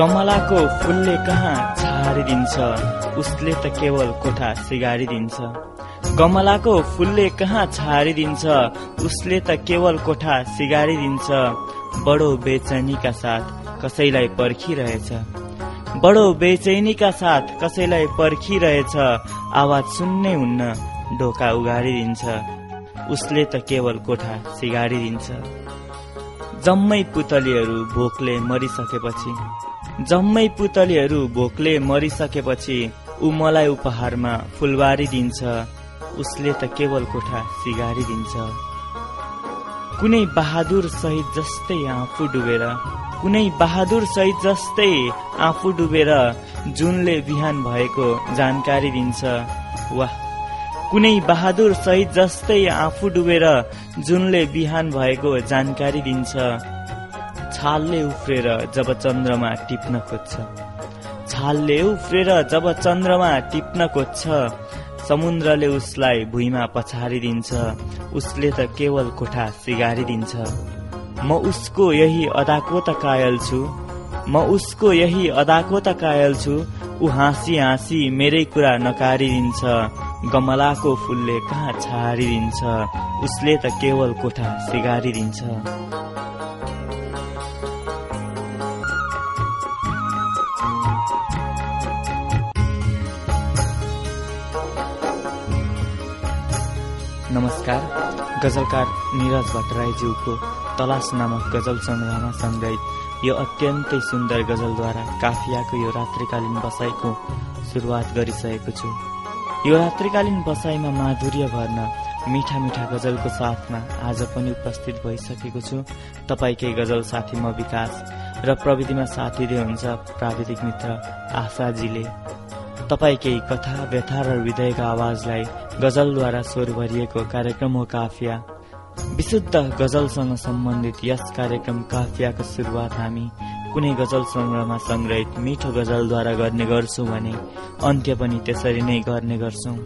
गमलाको फुलले कहाँ छारिदिन्छ उसले त केवल कोठा सिगारिदिन्छ। गमलाको फुलले कहाँ छारिदिन्छ उसले त केवल कोठा सिगारिदिन्छ। बडो बेचैनीका साथ कसैलाई पर्खिरहेछ। बडो बेचैनीका साथ कसैलाई पर्खिरहेछ। आवाज सुन्नै हुन्न ढोका उगारिदिन्छ। उसले त केवल कोठा सिगारिदिन्छ। जम्मै पुतलीहरू भोकले मरिसकेपछि जम्मै पुतलीहरू भोकले मरिसकेपछि ऊ मलाई उपहारमा फुलबारी दिन्छ। उसले त केवल कोठा सिगारिदिन्छ कुनै बहादुर शहीद जस्तै आफू डुबेर कुनै बहादुर शहीद जस्तै आफू डुबेर जुनले बिहान भएको जानकारी दिन्छ। वाह! कुनै बहादुर शहीद जस्तै आफू डुबेर जुनले बिहान भएको जानकारी दिन्छ। छालले उफ्रेर जब चन्द्रमा टिप्न खोज्छ। छालले उफ्रेर जब चन्द्रमा टिप्न खोज्छ समुद्रले उसलाई भुइँमा पछारिदिन्छ उसले त केवल कोठा सिगारिदिन्छ। म उसको यही अदाको त कायल छु म उसको यही अदाको त कायल छु ऊ हाँसी हाँसी मेरै कुरा नकारिदिन्छ गमलाको फुलले कहाँ छारिदिन्छ उसले त केवल कोठा सिगारिदिन्छ। नमस्कार गजलकार निरज भट्टराईज्यूको तलास नामक गजल सङ्ग्रहमा सङ्ग्रहित यो अत्यन्तै सुन्दर गजलद्वारा काफियाको यो रात्रिकालीन बसाइको सुरुवात गरिसकेको छु। यो रात्रिकालीन बसाइमा माधुर्य भर्न मिठा मिठा गजलको साथमा आज पनि उपस्थित भइसकेको छु। तपाईँकै गजल साथी म विकास र प्रविधिमा साथ दिँदै हुन्छ प्राविधिक मित्र आशाजीले। तपाईँकै कथा व्यथा र हृदयका आवाजलाई गजलद्वारा स्वर भरिएको कार्यक्रम हो काफिया। विशुद्ध गजलसँग सम्बन्धित यस कार्यक्रम काफियाको सुरुवात हामी कुनै गजल सङ्ग्रहमा सङ्ग्रहित मिठो गजलद्वारा गर्ने गर्छौँ भने अन्त्य पनि त्यसरी नै गर्ने गर्छौँ।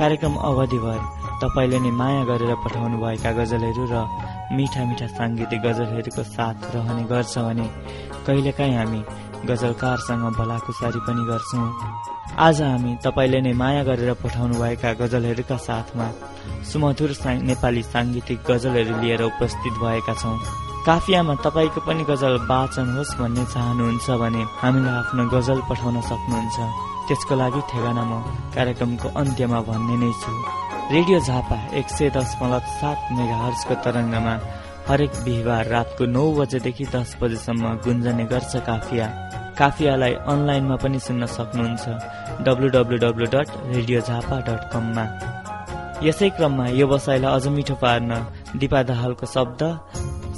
कार्यक्रम अवधिभर तपाईँले नै माया गरेर पठाउनु भएका गजलहरू र मिठा मिठा साङ्गीतिक गजलहरूको साथ रहने गर्छ भने कहिलेकाहीँ हामी गजलकारसँग भलाकुसारी पनि गर्छौँ। आज हामी तपाईँले नै माया गरेर पठाउनु भएका गजलहरूका साथमा सुमधुर नेपाली साङ्गीतिक गजलहरू लिएर उपस्थित भएका छौँ। काफियामा तपाईँको पनि गजल वाचन होस् भन्ने चाहनुहुन्छ भने हामीलाई आफ्नो गजल पठाउन सक्नुहुन्छ। त्यसको लागि ठेगाना म कार्यक्रमको अन्त्यमा भन्ने नै छु। रेडियो झापा एक सय दशमलव सात मेगा तरङ्गमा हरेक बिहिबार रातको नौ बजेदेखि दस बजेसम्म गुन्जने गर्छ काफिया। काफियालाई अनलाइनमा पनि सुन्न सक्नुहुन्छ। डब्लु डट यसै क्रममा यो बसाइलाई अझ मिठो पार्न दिपा दाहालको शब्द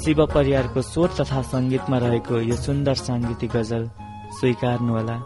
शिव परिवारको स्वर तथा सङ्गीतमा रहेको यो सुन्दर साङ्गीतिक गजल स्वीकार्नुहोला।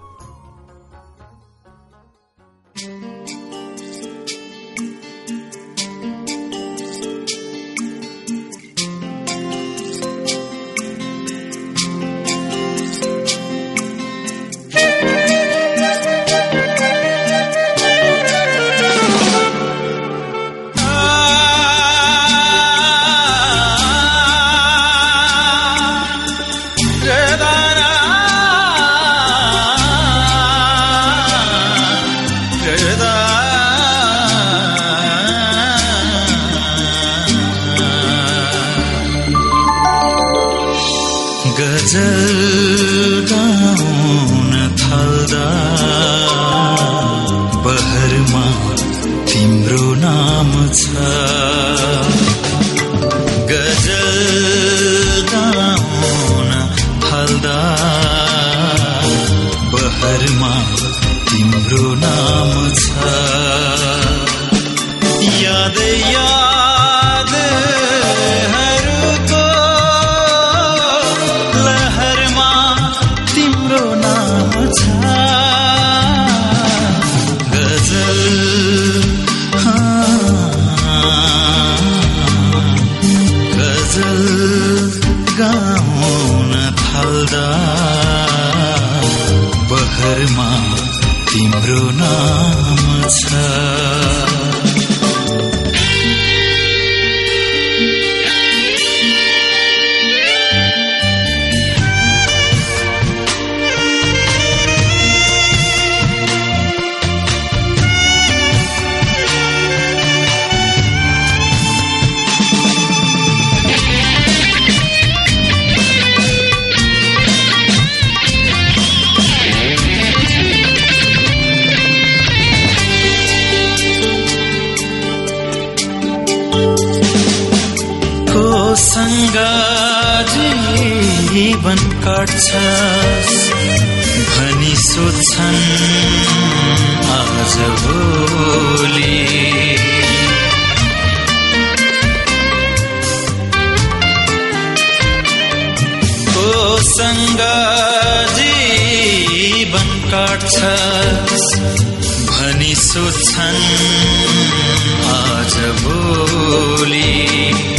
सागरमा तिम्रो नाम छ। सँग जीवन काट्छ भनी सोध्छन् आज भोलि। सँग जीवन काट्छ भनी सोध्छन् आज भोलि।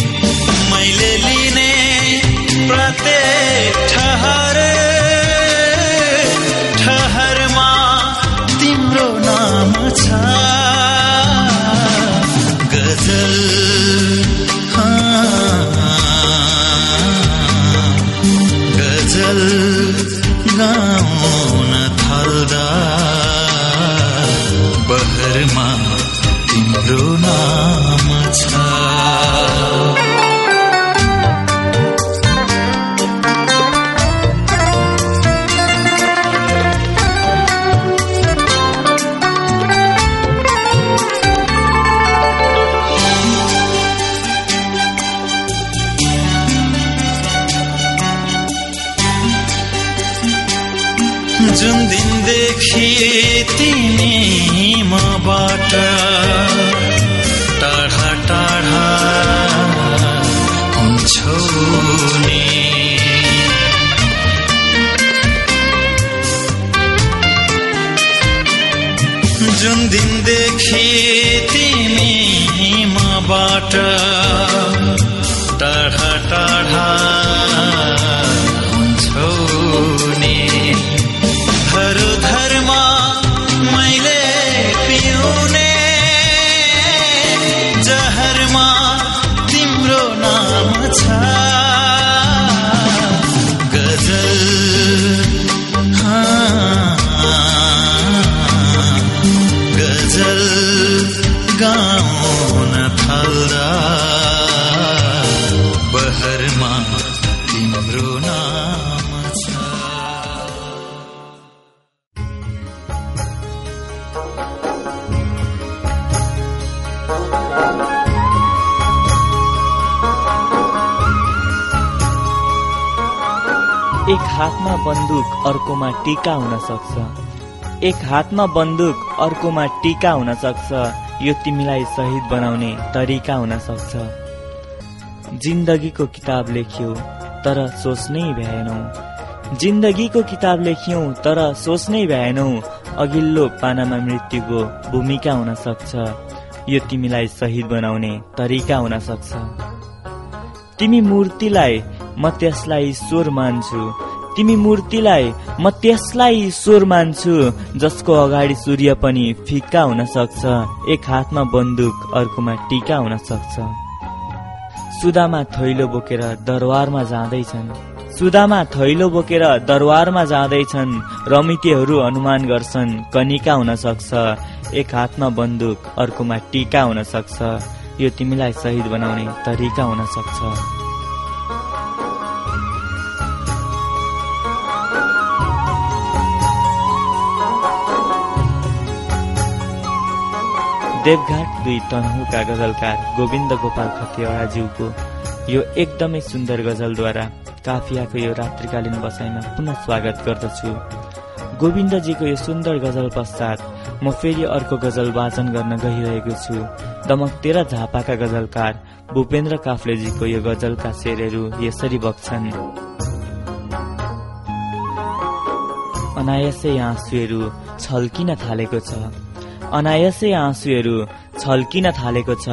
टिका हुन सक्छ एक हातमा बन्दुक अर्कोमा टिका हुन सक्छ यो तिमीलाई शहीद बनाउने तरिका हुन सक्छ जिन्दगीको किताब लेख्यौ तर सोच्नै भ्याएनौ जिन्दगीको किताब लेख्यौ तर सोच्नै भ्याएनौ अघिल्लो पानामा मृत्युको भूमिका हुन सक्छ यो तिमीलाई शहीद बनाउने तरिका हुन सक्छ तिमी मूर्तिलाई म त्यसलाई ईश्वर मान्छु। तिमी मूर्तिलाई म त्यसलाई ईश्वर मान्छु जसको अगाडि सूर्य पनि फिक्का हुन सक्छ एक हातमा बन्दुक अर्कोमा टिका हुन सक्छ। सुदामा थैलो बोकेर दरबारमा जाँदैछन्। सुदामा थैलो बोकेर दरबारमा जाँदैछन् रमितेहरू अनुमान गर्छन् कनिका हुन सक्छ एक हातमा बन्दुक अर्कोमा टिका हुन सक्छ। यो तिमीलाई शहीद बनाउने तरिका हुन सक्छ। देवघाट दुई तनहुका गजलकार गोविन्द गोपाल खतिवड़ाज्यूको यो एकदमै सुन्दर गजलद्वारा काफियाको यो रात्रिकालीन बसाइमा पुनः स्वागत गर्दछु। गोविन्दजीको यो सुन्दर गजल पश्चात म फेरि अर्को गजल वाचन गर्न गइरहेको छु। दमक तेह्र झापाका गजलकार भूपेन्द्र काफ्लेजीको यो गजलका शेरहरू यसरी बग्छन्। अनायसै आँसुहरू छल्किन थालेको छ। अनायसै आँसुहरू छल्किन थालेको छ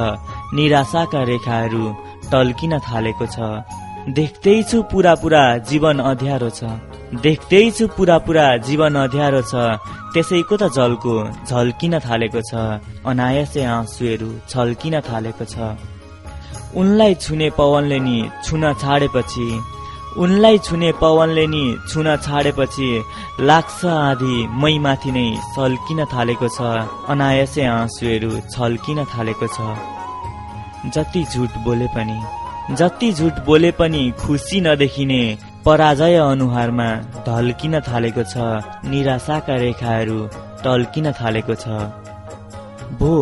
निराशाका रेखाहरू टल्किन थालेको छ। देख्दैछु पुरा पुरा जीवन अध्यारो छ देख्दैछु पुरा पुरा जीवन अध्यारो छ त्यसैको त जलको झल्किन थालेको छ अनायसै आँसुहरू छल्किन थालेको छ। उनलाई छुने पवनले नि छुन छाडेपछि उनलाई छुने पवनले नि छुन छाडेपछि लाग्छ आधी मै माथि नै सल्किन थालेको छ। अनायसै आँसुहरू छल्किन थालेको छ। जति झुट बोले पनि जति झुट बोले पनि खुसी नदेखिने पराजय अनुहारमा ढल्किन थालेको छ निराशाका रेखाहरू टल्किन थालेको छ। भो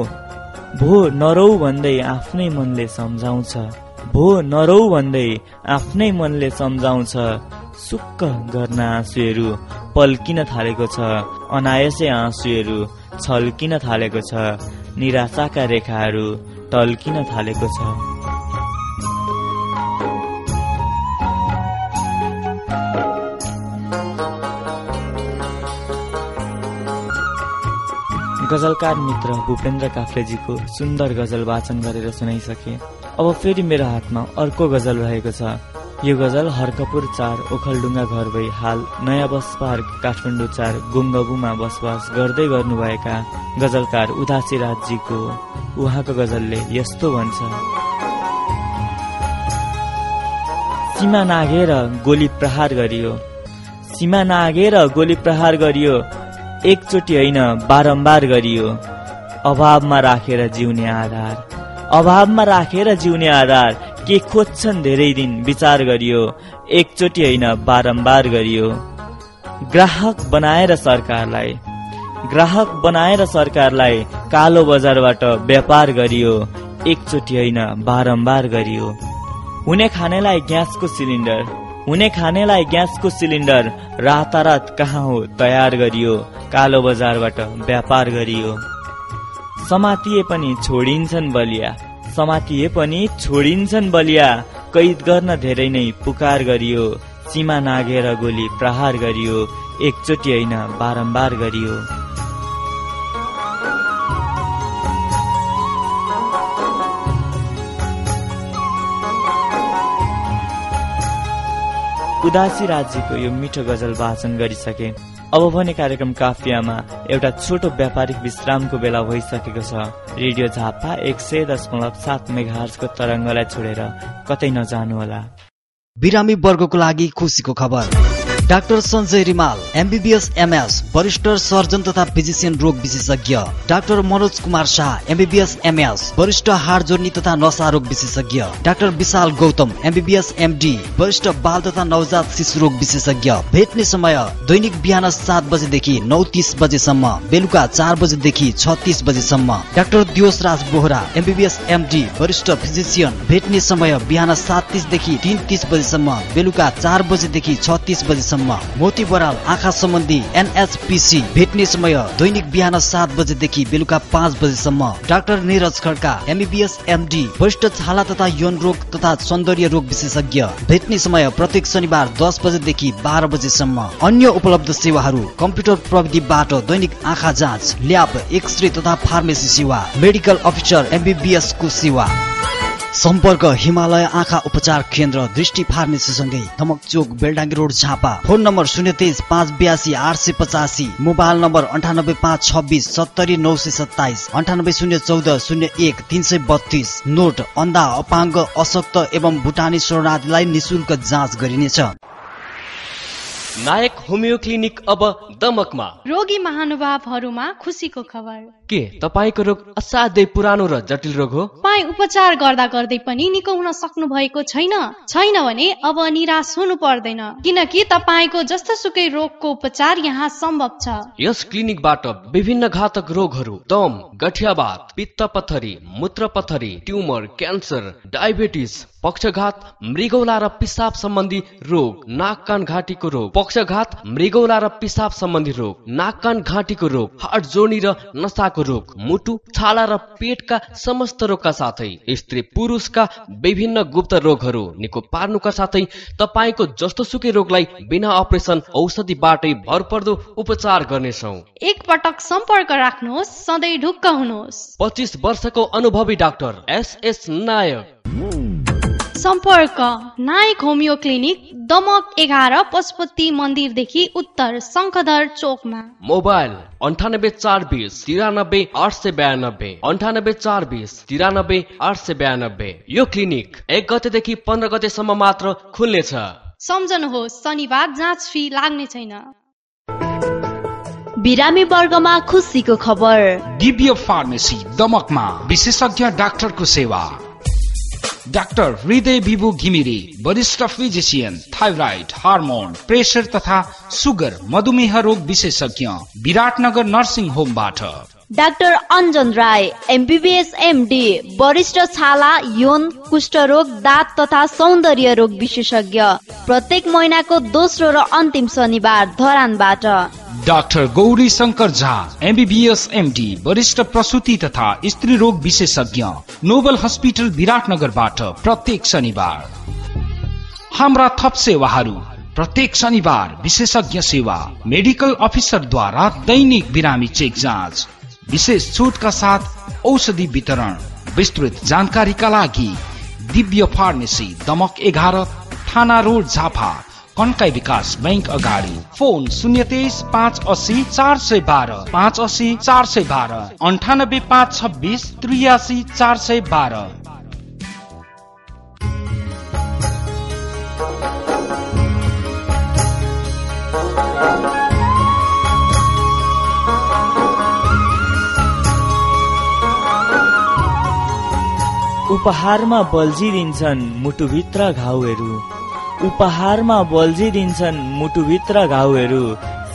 भो नरौ भन्दै आफ्नै मनले सम्झाउँछ। भो नरौ भन्दै आफ्नै मनले सम्झाउँछ सुक्क गर्न आँसुहरू पल्किन थालेको छ अनायसै आँसुहरू छल्किन थालेको छ निराशाका रेखाहरू टल्किन थालेको छ। गजलकार मित्र भूपेन्द्र काफ्लेजीको सुन्दर गजल वाचन गरेर सुनाइसके। अब फेरि मेरो हातमा अर्को गजल रहेको छ। यो गजल हर्कपुर चार ओखलडुङ्गा घर भई हाल नयाँ बस पार्क काठमाडौँ चार गुङ्गबुमा बसोबास गर्दै गर्नुभएका गजलकार उदासी राजजीको उहाँको गजलले यस्तो भन्छ। सीमा नागेर गोली प्रहार गरियो। सीमा नागेर गोली प्रहार गरियो। एकचोटि होइन बारम्बार गरियो। अभावमा राखेर जिउने आधार। अभावमा राखेर जिउने आधार के खोज्छन् धेरै दिन विचार गरियो एकचोटि होइन बारम्बार गरियो। ग्राहक बनाएर सरकारलाई ग्राहक बनाएर सरकारलाई कालो बजारबाट व्यापार गरियो एकचोटि होइन बारम्बार गरियो। हुने खानेलाई ग्यासको सिलिन्डर हुने खानेलाई ग्यासको सिलिन्डर रातारात कहाँ हो तयार गरियो कालो बजारबाट व्यापार गरियो। समातिए पनि छोडिन्छन् बलिया। समातिए पनि छोडिन्छन् बलिया। कैद गर्न धेरै नै पुकार गरियो। सीमा नागेर गोली प्रहार गरियो। एकचोटि होइन बारम्बार गरियो। उदासी राज्यको यो मिठो गजल वाचन गरिसके। अब भने कार्यक्रम काफियामा एउटा छोटो व्यापारिक विश्रामको बेला भइसकेको छ। रेडियो झापा एक सय दशमलव सात मेघार्सको तरङ्गलाई छोडेर कतै नजानुहोला बिरामी वर्गको लागि खुसीको खबर। Doctor Sanjay Rimal MBBS MS वरिष्ठ सर्जन तथा फिजिसियन रोग विशेषज्ञ। Doctor Manoj Kumar Shah MBBS MS वरिष्ठ हाड जोड्नी तथा नशा रोग विशेषज्ञ। Doctor Vishal Gautam MBBS MD वरिष्ठ बाल तथा नवजात शिशु रोग विशेषज्ञ। भेट्ने समय दैनिक बिहान सात बजेदेखि नौ तिस बजेसम्म बेलुका चार बजेदेखि छ तिस बजेसम्म। Doctor Diwas Raj Bohara MBBS MD वरिष्ठ फिजिसियन। भेट्ने समय बिहान सात तिसदेखि तिन तिस बजेसम्म बेलुका चार बजेदेखि छ तिस बजेसम्म। मोती बराल आँखा सम्बन्धी एनएचपिसी भेट्ने समय दैनिक बिहान सात बजेदेखि बेलुका पाँच बजेसम्म doctor Niraj Khadka MBBS MD वरिष्ठ छाला तथा यौन रोग तथा सौन्दर्य रोग विशेषज्ञ भेट्ने समय प्रत्येक शनिबार दस बजेदेखि बाह्र बजेसम्म अन्य उपलब्ध सेवाहरू कम्प्युटर प्रविधिबाट दैनिक आँखा जाँच ल्याब एक्सरे तथा फार्मेसी सेवा मेडिकल अफिसर एमबिबिएस को सेवा। सम्पर्क हिमालय आँखा उपचार केन्द्र दृष्टि फार्मेसीसँगै धमक चोक Beldangi road Jhapa. Phone number शून्य तेइस पाँच बयासी आठ सय पचासी। मोबाइल नम्बर अन्ठानब्बे पाँच छब्बिस सत्तरी नौ सय सत्ताइस। अन्ठानब्बे शून्य चौध शून्य एक तिन सय बत्तिस। नोट अन्धा अपाङ्ग अशक्त एवं भुटानी शरणार्थीलाई निशुल्क जाँच गरिनेछ। नायक होमियो क्लिनिक अब दमकमा। रोगी महानुभावहरूमा खुसीको खबर। के तपाईँको रोग असाध्यै पुरानो र जटिल रोग हो? तपाईँ उपचार गर्दा गर्दै पनि निको हुन सक्नु भएको छैन। छैन भने अब निराश हुनु पर्दैन। किनकि तपाईँको जस्तो सुकै रोगको उपचार यहाँ सम्भव छ। यस क्लिनिकबाट विभिन्न घातक रोगहरू दम गठियावात पित्त पथरी मूत्र पथरी ट्युमर क्यान्सर डायबिटिस पक्षघात मृगौला र पिसाब सम्बन्धी रोग नाक कान घाँटीको रोग। पक्षघात मृगौला र पिसाब सम्बन्धी रोग नाक कान घाँटीको रोग हार्ट जोर्नी र नसाको रोग मुटु छाला र पेटका समस्त रोगका साथै। स्त्री पुरुषका विभिन्न गुप्त रोगहरू निको पार्नुका साथै तपाईँको जस्तो सुकै रोगलाई बिना अपरेसन औषधिबाटै भरपर्दो उपचार गर्नेछौ। एक पटक सम्पर्क राख्नुहोस् सधैँ ढुक्क हुनुहोस्। पच्चिस वर्षको अनुभवी डाक्टर एस एस नायक। सम्पर्क। नायक होमियो क्लिनिक दमक एघार पशुपति मन्दिरदेखि उत्तर शङ्खधर चोकमा। मोबाइल अन्ठानब्बे चार बिस तिरानब्बे आठ सय बयानब्बे। अन्ठानब्बे चार बिस तिरानब्बे आठ सय बयानब्बे। यो क्लिनिक एक गतेदेखि पन्ध्र गतेसम्म मात्र खुल्नेछ। सम्झनुहोस् शनिबार जाँच फी लाग्ने छैन। बिरामी वर्गमा खुसीको खबर। दिव्य फार्मेसी दमकमा। विशेषज्ञ डाक्टरको सेवा। डाक्टर हृदय विभु घिमिरे वरिष्ठ फिजिसियन थाइराइड हार्मोन प्रेसर तथा सुगर मधुमेह रोग विशेषज्ञ Biratnagar nursing होमबाट doctor Anjan Rai MBBS MD वरिष्ठ छाला यौन कुष्ठरोग दाँत तथा सौन्दर्य रोग विशेषज्ञ प्रत्येक महिनाको दोस्रो र अन्तिम शनिबार धरानबाट। Doctor Gauri Shankar Jha MBBS MD वरिष्ठ प्रसुति तथा स्त्री रोग विशेषज्ञ नोबल हस्पिटल विराटनगरबाट प्रत्येक शनिबार। हाम्रा थप सेवाहरू प्रत्येक शनिबार विशेषज्ञ सेवा मेडिकल अफिसरद्वारा दैनिक बिरामी चेक जाँच विशेष छुटका साथ औषधि वितरण विस्तृत जानकारीका लागि दिव्य फार्मेसी दमक एघार थाना रोड झापा कन्काई विकास बैंक अगाडि। फोन शून्य तेइस पाँच असी चार सय बाह्र पाँच असी चार सय बाह्र अन्ठानब्बे पाँच छब्बिस त्रियासी चार सय बाह्र। उपहारमा बल्झिदिन्छन् मुटुभित्र घाउहरू। उपहारमा बल्झिदिन्छन् मुटुभित्र घाउहरू।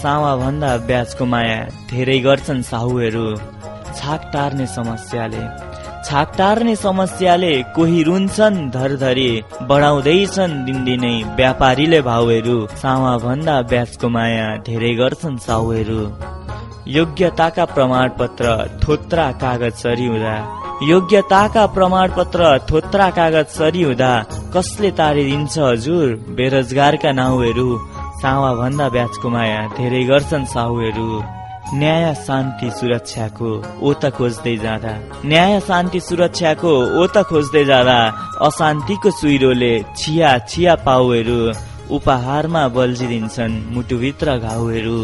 सामा भन्दा ब्याजको माया धेरै गर्छन् साहुहरू। छाक टार्ने समस्याले। छाक टार्ने समस्याले कोही रुन्छन् धरधरी बढाउँदैछन् दिनदिनै व्यापारीले भाउहरू। सामा भन्दा ब्याजको माया धेरै गर्छन् साहुहरू। योग्यताका प्रमाणपत्र थोत्रा कागज सरी हुँदा योग्यताका प्रमाणपत्र थोत्रा कागज सरी हुँदा कसले तारिदिन्छ हजुर? बेरोजगारका नाउहरू सावा भन्दा ब्याजको माया धेरै गर्छन् साहुहरू। न्याय शान्ति सुरक्षाको ओत खोज्दै जाँदा। न्याय शान्ति सुरक्षाको ओत खोज्दै जाँदा अशान्तिको सुइरोले छिया छिया पाउहरू उपहारमा बल्झिदिन्छन् मुटुभित्र घाउहरू।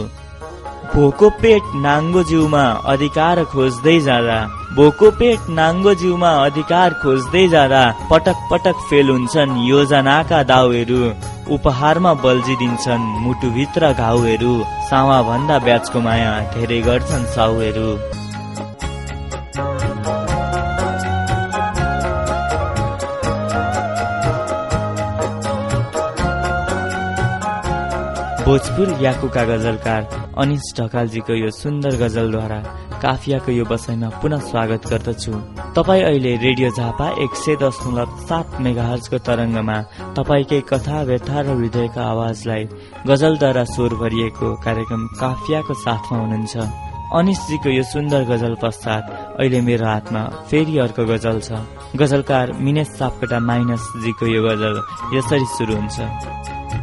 भोको पेट नाङ्गो जिउमा अधिकार खोज्दै जाँदा भोको पेट नाङ्गो जिउमा अधिकार खोज्दै जाँदा पटक पटक फेल हुन्छन् योजनाका दाउहरू उपहारमा बल्झिदिन्छन् मुटुभित्र घाउहरू सावा भन्दा ब्याजको माया धेरै गर्छन् साउहरू। भोजपुर याकुका गजलकार अनिस ढकालजीको यो सुन्दर गजलद्वारा काफियाको यो बसाइमा पुनः स्वागत गर्दछु। तपाईँ अहिले रेडियो झापा एक सय दशमलव सात मेगाहरजको तरङ्गमा तपाईँकै कथा व्यथा र हृदयको आवाजलाई गजलद्वारा स्वर भरिएको कार्यक्रम काफियाको साथमा हुनुहुन्छ। अनिसजीको यो सुन्दर गजल पश्चात अहिले मेरो हातमा फेरि अर्को गजल छ। गजलकार मिनेश सापकोटा माइनसजीको यो गजल यसरी सुरु हुन्छ।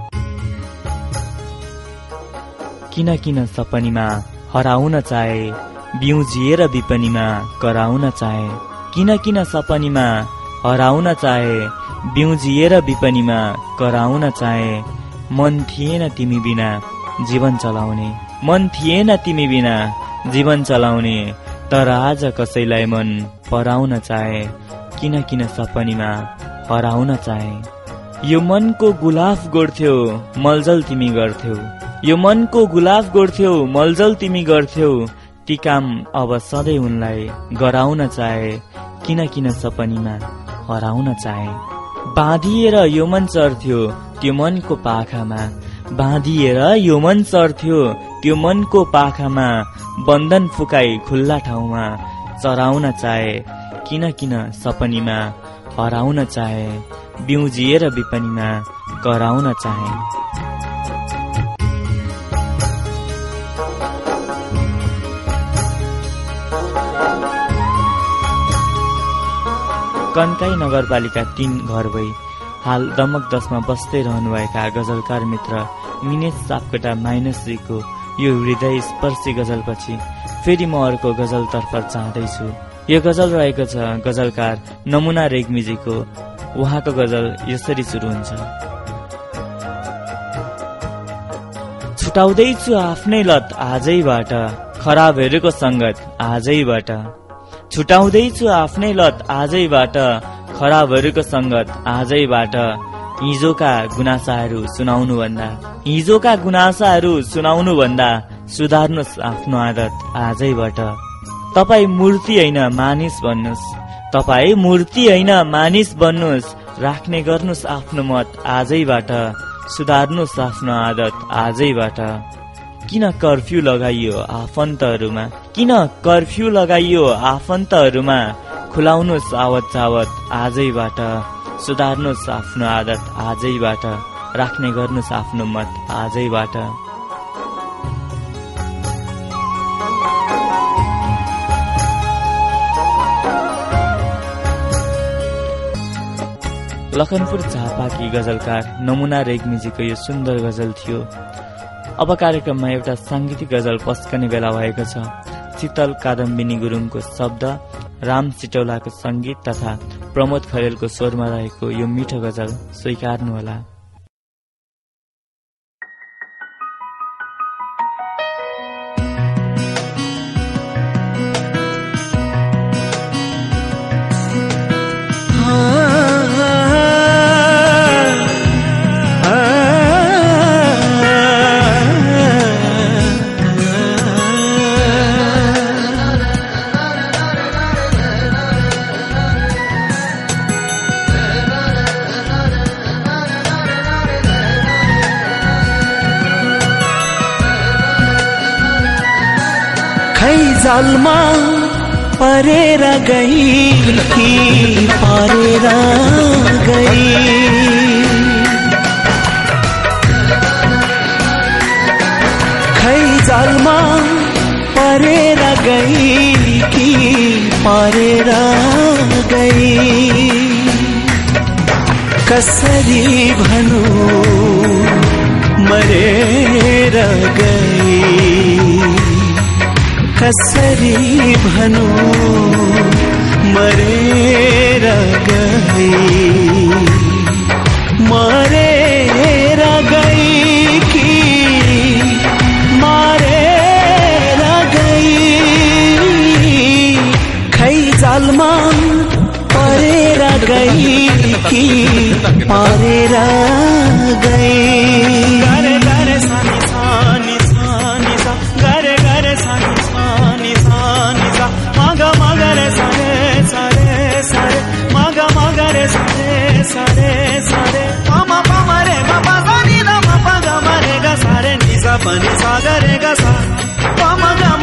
किन किन सपनीमा हराउन चाहे बिउजिएर विपनीमा कराउन चाहे। किन किन सपनीमा हराउन चाहे बिउजिएर विपनीमा कराउन चाहे। मन थिएन तिमी बिना जीवन चलाउने। मन थिएन तिमी बिना जीवन चलाउने। तर आज कसैलाई मन पराउन चाहे किन किन सपनीमा हराउन चाहे। यो मनको गुलाफ गोड्थ्यौ मलजल तिमी गर्थ्यौ। यो मनको गुलाफ गोड्थ्यौ मलजल तिमी गर्थ्यौ। ती काम अब सधैँ उनलाई गराउन चाहे किन किन सपनीमा हराउन चाहे। बाँधिएर यो मन चर्थ्यो त्यो मनको पाखामा। बाँधिएर यो मन चर्थ्यो त्यो मनको पाखामा। बन्धन फुकाई खुल्ला ठाउँमा चराउन चाहे किन किन सपनीमा हराउन चाहे। बिउजिएर विपनीमा कराउन चाहे। कन्काई नगरपालिका तीन घर भई। हाल दमक दसमा बस्दै रहनुभएका गजलकार मित्र मिनेश सापकोटा माइनसजीको यो हृदय स्पर्शी गजलपछि फेरि म अर्को गजलतर्फ चाहँदैछु यो गजल रहेको छ गजलकार नमुना रेग्मीजीको उहाँको गजल यसरी सुरु हुन्छ। छुटाउँदैछु आफ्नै लत आजैबाट खराबहरूको सङ्गत आजैबाट। छुटाउँदैछु आफ्नै लत आजैबाट खराबहरूको सङ्गत आजैबाट हिजोका गुनासाहरू सुनाउनु भन्दा हिजोका गुनासाहरू सुनाउनु भन्दा सुधार्नुहोस् आफ्नो आदत आजैबाट। तपाईँ मूर्ति होइन मानिस भन्नुहोस् तपाईँ मूर्ति होइन मानिस बन्नुहोस्। राख्ने गर्नुहोस् आफ्नो मत आजैबाट। सुधार्नुहोस् आफ्नो आदत आजैबाट। किन कर्फ्यू लगाइयो आफन्तहरूमा? किन कर्फ्यू लगाइयो आफन्तहरूमा? खुलाउनुहोस् आवत जावत आजैबाट सुधार्नुहोस् आफ्नो आदत आजैबाट राख्ने गर्नुहोस् आफ्नो मत आजैबाट। लखनपुर झापाकी गजलकार नमुना रेग्मीजीको यो सुन्दर गजल थियो। अब कार्यक्रममा एउटा साङ्गीतिक गजल पस्कने बेला भएको छ। शीतल कादम्बिनी गुरुङको शब्द राम सिटौलाको सङ्गीत तथा प्रमोद खरेलको स्वरमा रहेको यो मिठो गजल स्वीकार्नुहोला। खै जालमा परेर गई कि परेर गई। जालमा परेर गई कि परेर गई। कसरी भनु, मरेर गई। कसरी भनु मरेर गई मरेर गई कि मरेर गई खै जालमा परेर गई कि परेर गई नि सा प नि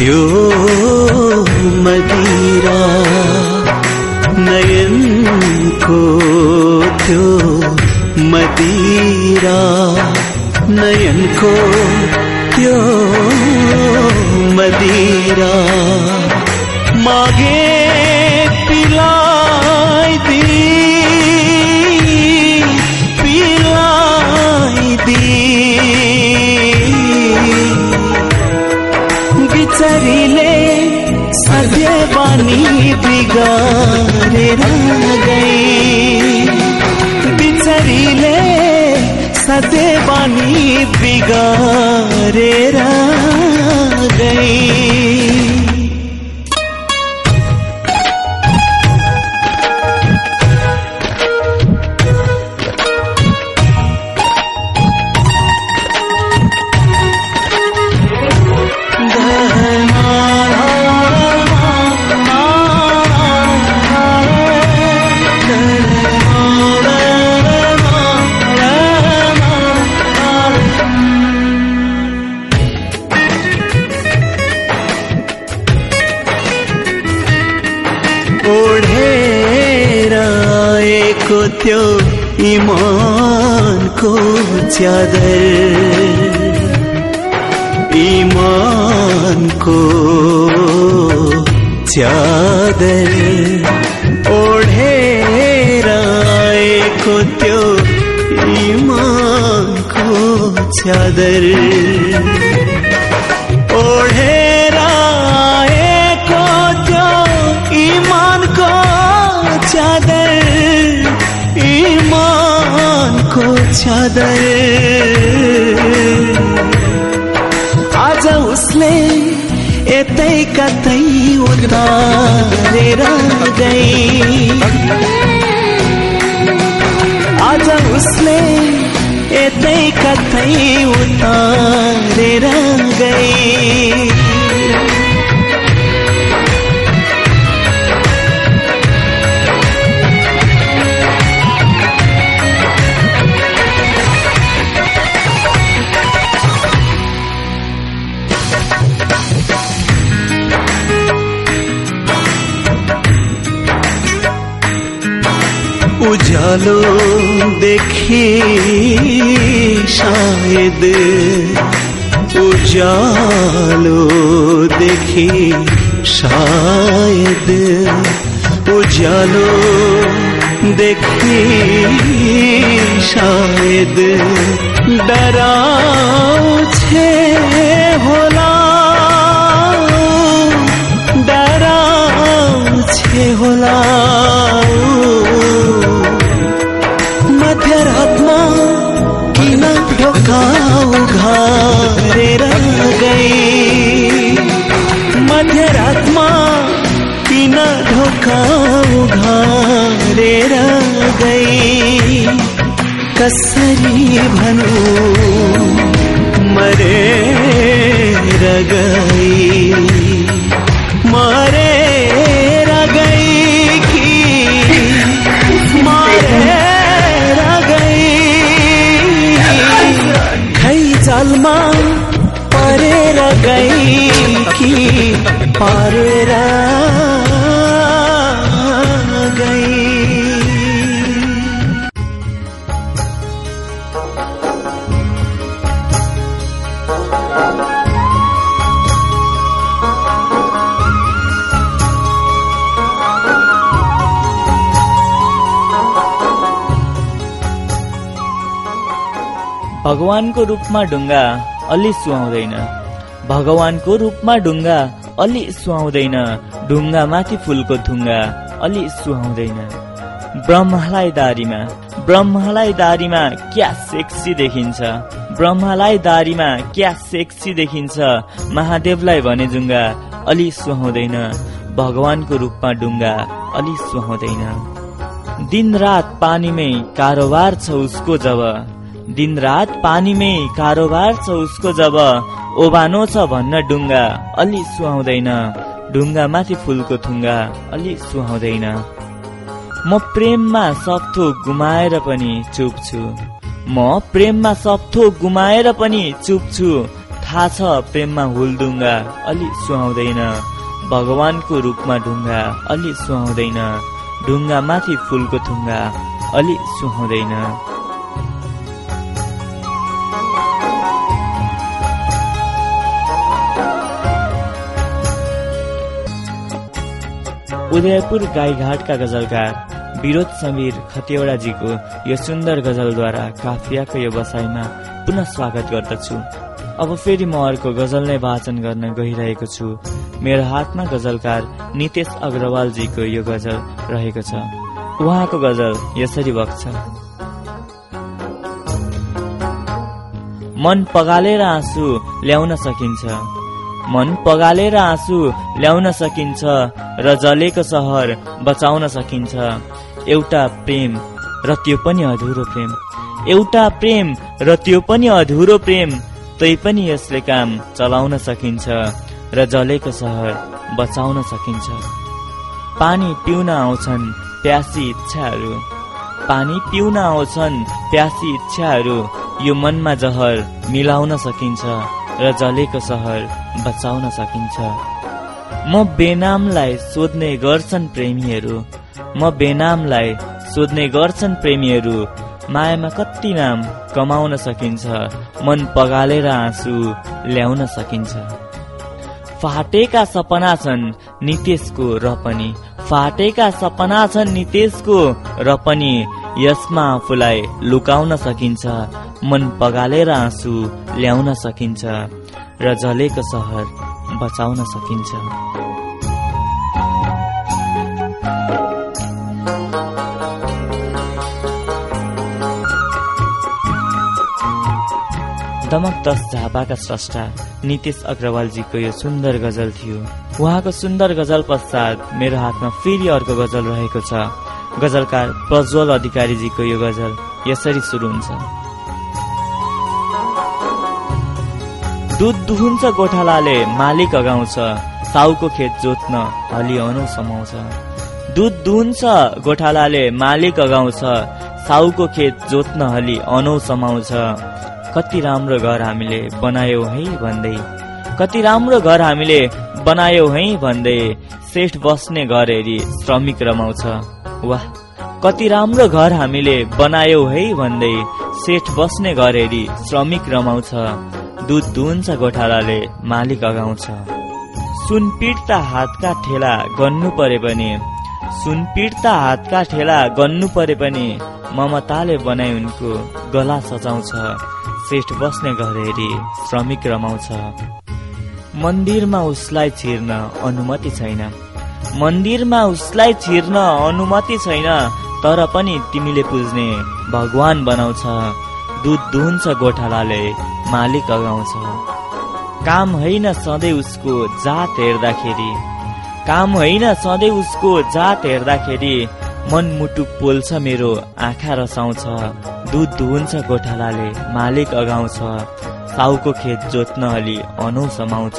त्यो मदिरा। नयनको त्यो मदिरा। नयनको त्यो मदिरा। मागे बिगारेर गई बिचरीले सधैँ बानी बिगारेर गई उजालो देखी शायद उजालो देखी शायद उजालो देखी शायद डराओ छे होला। डराओ छे होला। उघारेर गई। मध्यरातमा किन ढोका उघारेर गई। कसरी भनौँ मरेर गई। खै जलमा परेर गई कि परेर भगवानको रूपमा ढुङ्गा अलि सुहाउँदैन। भगवानको रूपमा ढुङ्गा अलि सुहाउँदैन। ढुङ्गा माथि फुलको ढुङ्गा अलि सुहाउँदैन। ब्रह्मालाई दारीमा ब्रह्मालाई दारीमा क्या सेक्सी देखिन्छ? ब्रह्मालाई दारीमा क्या सेक्सी देखिन्छ? महादेवलाई भने जुङ्गा अलि सुहाउँदैन। भगवानको रूपमा ढुङ्गा अलि सुहाउँदैन। दिन रात पानीमै कारोबार छ उसको जब। दिन रात पानीमै कारोबार छ उसको जब। ओबानो छ भन्न डुङ्गा। अलि सुहाउँदैन। ढुङ्गा माथि फुलको थुङ्गा। अलि सुहाउँदैन। म प्रेममा सप्थो गुमाएर पनि चुप छु। म प्रेममा सप्थो गुमाएर पनि चुप छु। थाहा छ प्रेममा हुलडुङ्गा अलि सुहाउँदैन। भगवानको रूपमा ढुङ्गा अलि सुहाउँदैन। ढुङ्गा माथि फुलको थुङ्गा। अलि सुहाउँदैन। उदयपुर गाईघाटका गजलकार विरोध समीर खतिवड़ाजीको यो सुन्दर गजलद्वारा काफियाको यो बसाइमा पुनः स्वागत गर्दछु। अब फेरि म अर्को गजल नै वाचन गर्न गइरहेको छु। मेरो हातमा गजलकार नितेश अग्रवालजीको यो गजल रहेको छ। उहाँको गजल यसरी बग्छ। मन पगालेर आँसु ल्याउन सकिन्छ। मन पगालेर आँसु ल्याउन सकिन्छ र जलेको सहर बचाउन सकिन्छ। एउटा प्रेम र त्यो पनि अधुरो प्रेम। एउटा प्रेम र त्यो पनि अधुरो प्रेम तै पनि यसले काम चलाउन सकिन्छ र जलेको सहर बचाउन सकिन्छ। पानी पिउन आउँछन् प्यासी इच्छाहरू। पानी पिउन आउँछन् प्यासी इच्छाहरू यो मनमा जहर मिलाउन सकिन्छ। र जलेको सहर बचाउन सकिन्छ। म बेनामलाई सोध्ने गर्छन् प्रेमीहरू। म बेनामलाई सोध्ने गर्छन् प्रेमीहरू। मायामा कति नाम कमाउन सकिन्छ मन पगालेर आँसु ल्याउन सकिन्छ। फाटेका सपना छन् नितेशको र पनि। फाटेका सपना छन् नितेशको र पनि। यसमा आफूलाई लुकाउन सकिन्छ मन पगालेर आँसु ल्याउन सकिन्छ र जलेको सहर बचाउन सकिन्छ। दमक दस झापाका स्रष्टा नितेश अग्रवालजीको यो सुन्दर गजल थियो। उहाँको सुन्दर गजल पश्चात मेरो हातमा फेरि अर्को गजल रहेको छ। गजलकार प्रज्वल अधिकारीजीको यो गजल यसरी सुरु हुन्छ। दुध दुहुन्छ गोठालाले मालिक अगाउँछ साउको खेत जोत्न हलिअनु समाउँछ। दुध दुहुन्छ गोठालाले मालिक अगाउँछ साउको खेत जोत्न हली अनौ समाउँछ। कति राम्रो घर हामीले बनायौ है भन्दै। कति राम्रो घर हामीले बनायौ है भन्दै सेठ बस्ने घर हेरी श्रमिक रमाउँछ। वाह कति राम्रो घर हामीले बनायौ है भन्दै सेठ बस्ने घर हेरी श्रमिक रमाउँछ। दुध दुन्छ गोठालाले मालिक अगाउँछ। सुन पिट्दा हातका ठेला गन्नु परे पनि सुन पिट्दा हातका ठेला गन्नु परे पनि ममताले बनाइ उनको गला सजाउँछ। सेठ बस्ने घर हेरी श्रमिक रमाउँछ। मन्दिरमा उसलाई छिर्न अनुमति छैन। मन्दिरमा उसलाई छिर्न अनुमति छैन तर पनि तिमीले पुज्ने भगवान बनाउँछ दुध दुहुन्छ गोठालाले मालिक अगाउँछ। काम होइन सधैँ उसको जात हेर्दाखेरि। काम होइन सधैँ उसको जात हेर्दाखेरि मनमुटु पोल्छ मेरो आँखा रसाउँछ दुध दुहुन्छ गोठालाले मालिक अगाउँछ साउको खेत जोत्न अलि अनौ समाउँछ।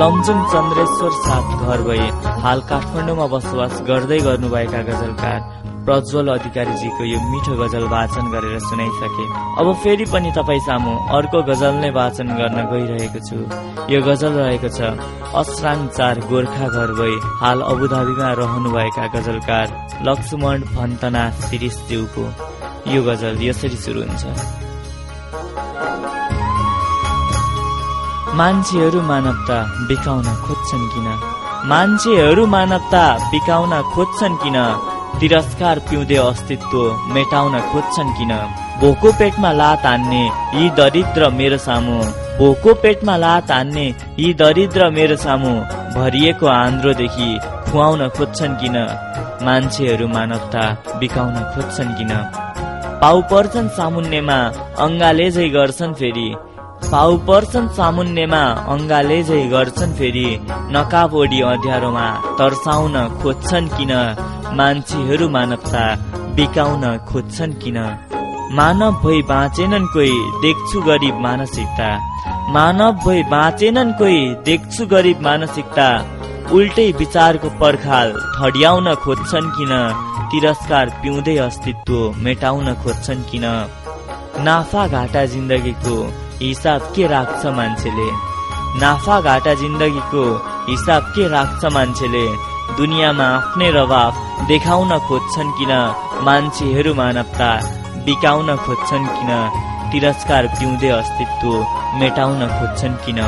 लमजुङ चन्द्रेश्वर साथ घर भए हाल काठमाडौँमा बसोबास गर्दै गर्नुभएका गजलकार प्रज्वल अधिकारीजीको यो मिठो गजल वाचन गरेर सुनाइसके। अब फेरि पनि तपाईँ सामु अर्को गजल नै वाचन गर्न गइरहेको छु। यो गजल रहेको छ अस्राङ चार गोर्खा घर भई हाल अबुधाबीमा रहनुभएका गजलकार लक्ष्मण फन्तना शिरिष ज्यूको यो गजल यसरी सुरु हुन्छ। मान्छेहरू मानवता बिकाउन खोज्छन् किन? मान्छेहरू मानवता बिकाउन खोज्छन् किन? तिरस्कार पिउँदै अस्तित्व मेटाउन खोज्छन् किन? भोको पेटमा लात हान्ने यी दरिद्र मेरो सामु। भोको पेटमा लात हान्ने यी दरिद्र मेरो सामु। भरिएको आन्द्रोदेखि खुवाउन खोज्छन् किन? मान्छेहरू मानवता बिकाउन खोज्छन् किन? पाउ पर्छन् सामुन्नेमा अङ्गाले झै गर्छन् फेरि। पाउ पर्छन् सामुन्नेमा अङ्गाले झै गर्छन् फेरि। नकाब ओडी अँध्यारोमा तर्साउन खोज्छन् किन? मान्छेहरू मानवता बिकाउन खोज्छन् किन? मानव भई बाँचेनन् कोही देख्छु गरिब मानसिकता। मानव भई बाँचेनन् कोही देख्छु गरिब मानसिकता। उल्टै विचारको पर्खाल ठड्याउन खोज्छन् किन? तिरस्कार पिउँदै अस्तित्व मेटाउन खोज्छन् किन? नाफा घाटा जिन्दगीको हिसाब के राख्छ मान्छेले। नाफा घाटा जिन्दगीको हिसाब के राख्छ मान्छेले? दुनियाँमा आफ्नै रवाफ देखाउन खोज्छन् किन मान्छेहरू मानवता बिकाउन खोज्छन् किन? तिरस्कार पिउँदै अस्तित्व मेटाउन खोज्छन् किन?